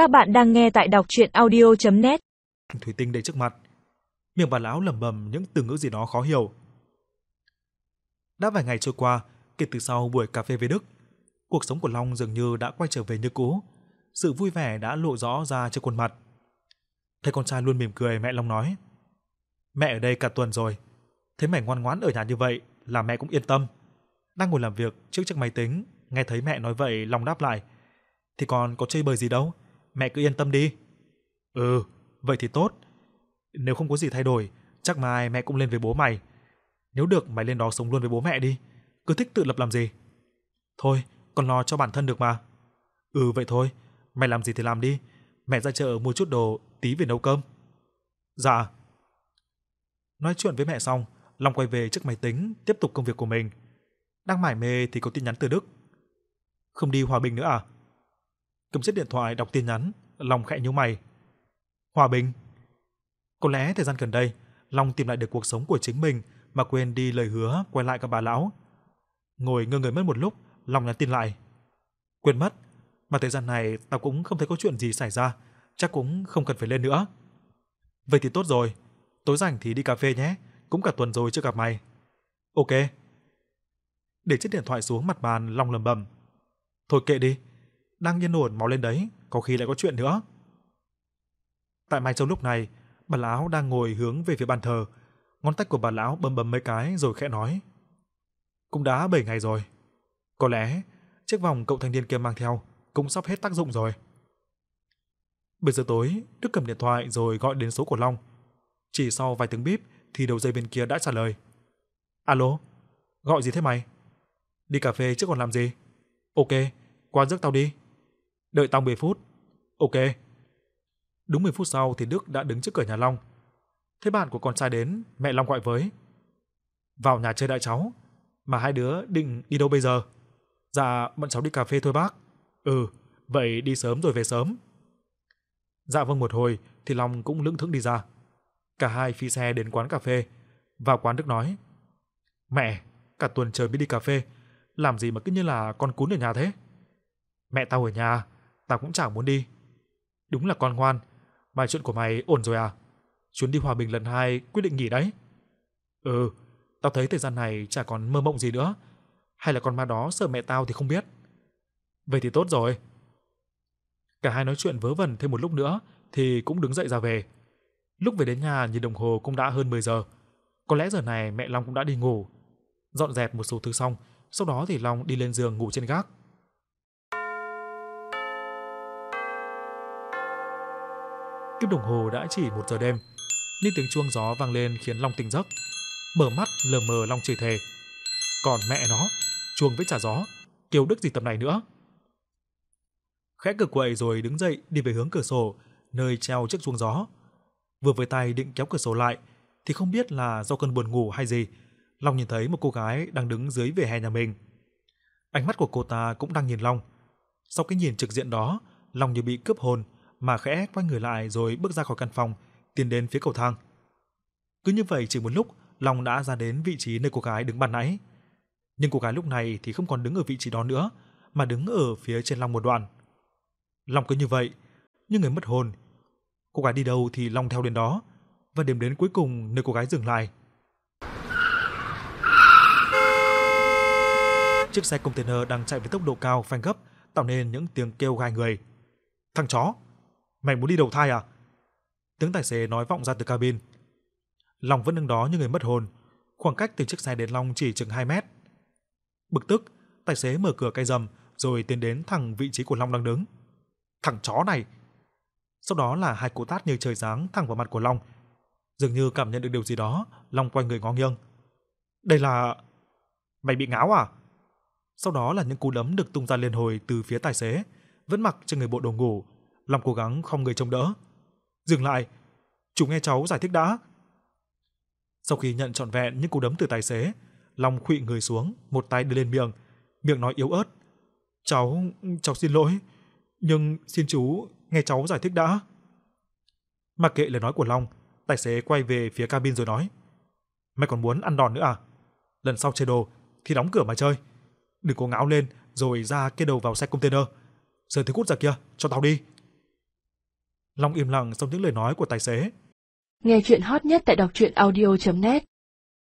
Các bạn đang nghe tại đọc chuyện audio.net Thủy tinh đầy trước mặt. Miệng bà lão lẩm bẩm những từ ngữ gì đó khó hiểu. Đã vài ngày trôi qua, kể từ sau buổi cà phê với Đức, cuộc sống của Long dường như đã quay trở về như cũ. Sự vui vẻ đã lộ rõ ra trên khuôn mặt. Thấy con trai luôn mỉm cười, mẹ Long nói: "Mẹ ở đây cả tuần rồi, thấy mày ngoan ngoãn ở nhà như vậy là mẹ cũng yên tâm." Đang ngồi làm việc trước chiếc máy tính, nghe thấy mẹ nói vậy, Long đáp lại: "Thì còn có chơi bời gì đâu, mẹ cứ yên tâm đi." "Ừ, vậy thì tốt. Nếu không có gì thay đổi, chắc mai mẹ cũng lên với bố mày. Nếu được mày lên đó sống luôn với bố mẹ đi, cứ thích tự lập làm gì." "Thôi, còn lo cho bản thân được mà." "Ừ vậy thôi, mày làm gì thì làm đi, mẹ ra chợ mua chút đồ tí về nấu cơm." "Dạ." Nói chuyện với mẹ xong, Long quay về trước máy tính, tiếp tục công việc của mình. Đang mải mê thì có tin nhắn từ Đức. Không đi Hòa Bình nữa à? Cầm chiếc điện thoại đọc tin nhắn, lòng khẽ nhíu mày. Hòa Bình? Có lẽ thời gian gần đây, Long tìm lại được cuộc sống của chính mình mà quên đi lời hứa quay lại của bà lão. Ngồi ngơ người mất một lúc, Long nhắn tin lại. Quên mất, mà thời gian này tao cũng không thấy có chuyện gì xảy ra, chắc cũng không cần phải lên nữa. Vậy thì tốt rồi, tối rảnh thì đi cà phê nhé, cũng cả tuần rồi chưa gặp mày. Ok. Để chiếc điện thoại xuống mặt bàn, Long lầm bầm. Thôi kệ đi, đang yên ổn máu lên đấy, có khi lại có chuyện nữa. Tại Mai Châu lúc này, bà lão đang ngồi hướng về phía bàn thờ, ngón tay của bà lão bấm bấm mấy cái rồi khẽ nói: "Cũng đã 7 ngày rồi, có lẽ chiếc vòng cậu thanh niên kia mang theo cũng sắp hết tác dụng rồi." Bây giờ tối, Đức cầm điện thoại rồi gọi đến số của Long. Chỉ sau vài tiếng bíp thì đầu dây bên kia đã trả lời. "Alo, gọi gì thế mày? Đi cà phê chứ còn làm gì? Ok, qua rước tao đi. Đợi tao 10 phút. Ok." Đúng 10 phút sau thì Đức đã đứng trước cửa nhà Long. Thấy bạn của con trai đến, mẹ Long gọi với. "Vào nhà chơi đại cháu, mà hai đứa định đi đâu bây giờ?" "Dạ, bọn cháu đi cà phê thôi bác." "Ừ, vậy đi sớm rồi về sớm." Dạ vâng một hồi thì Long cũng lững thững đi ra. Cả hai phi xe đến quán cà phê. Vào quán Đức nói: "Mẹ, cả tuần trời mới đi cà phê, làm gì mà cứ như là con cún ở nhà thế?" "Mẹ tao ở nhà, tao cũng chẳng muốn đi." "Đúng là con ngoan, mà chuyện của mày ổn rồi à? Chuyến đi Hòa Bình lần hai quyết định nghỉ đấy." "Ừ, tao thấy thời gian này chả còn mơ mộng gì nữa, hay là con ma đó sợ mẹ tao thì không biết." "Vậy thì tốt rồi." Cả hai nói chuyện vớ vẩn thêm một lúc nữa thì cũng đứng dậy ra về. Lúc về đến nhà nhìn đồng hồ cũng đã hơn 10 giờ. Có lẽ giờ này mẹ Long cũng đã đi ngủ. Dọn dẹp một số thứ xong, sau đó thì Long đi lên giường ngủ trên gác. Kiếp đồng hồ đã chỉ một giờ đêm, nhưng tiếng chuông gió vang lên khiến Long tỉnh giấc. Mở mắt lờ mờ Long chửi thề. Còn mẹ nó, chuông với trả gió, kiều đức gì tầm này nữa. Khẽ cửa quậy rồi đứng dậy đi về hướng cửa sổ, nơi treo chiếc chuông gió. Vừa với tay định kéo cửa sổ lại thì không biết là do cơn buồn ngủ hay gì, Long nhìn thấy một cô gái đang đứng dưới vỉa hè nhà mình. Ánh mắt của cô ta cũng đang nhìn Long. Sau cái nhìn trực diện đó, Long như bị cướp hồn mà khẽ quay người lại rồi bước ra khỏi căn phòng, tiến đến phía cầu thang. Cứ như vậy chỉ một lúc, Long đã ra đến vị trí nơi cô gái đứng ban nãy. Nhưng cô gái lúc này thì không còn đứng ở vị trí đó nữa, mà đứng ở phía trên Long một đoạn. Long cứ như vậy, như người mất hồn. Cô gái đi đâu thì Long theo đến đó, và điểm đến cuối cùng nơi cô gái dừng lại. Chiếc xe container đang chạy với tốc độ cao phanh gấp, tạo nên những tiếng kêu gai người. "Thằng chó, mày muốn đi đầu thai à?" Tiếng tài xế nói vọng ra từ cabin. Long vẫn đứng đó như người mất hồn, khoảng cách từ chiếc xe đến Long chỉ chừng 2 mét. Bực tức, tài xế mở cửa cây rầm rồi tiến đến thẳng vị trí của Long đang đứng. "Thằng chó này!" Sau đó là hai cú tát như trời giáng thẳng vào mặt của Long. Dường như cảm nhận được điều gì đó, Long quay người ngó nghiêng. "Đây là mày bị ngáo à?" Sau đó là những cú đấm được tung ra liên hồi từ phía tài xế, vẫn mặc trên người bộ đồ ngủ, Long cố gắng không người trông đỡ. "Dừng lại, chú nghe cháu giải thích đã." Sau khi nhận trọn vẹn những cú đấm từ tài xế, Long khuỵu người xuống, một tay đưa lên miệng, miệng nói yếu ớt: "Cháu, cháu xin lỗi, nhưng xin chú nghe cháu giải thích đã." Mặc kệ lời nói của Long, tài xế quay về phía cabin rồi nói: "Mày còn muốn ăn đòn nữa à? Lần sau chơi đồ thì đóng cửa mà chơi. Đừng có ngáo lên rồi ra kê đầu vào xe container. Giờ thì cút ra kia, cho tao đi." Long im lặng sau những lời nói của tài xế. Nghe chuyện hot nhất tại đọc truyện audio.net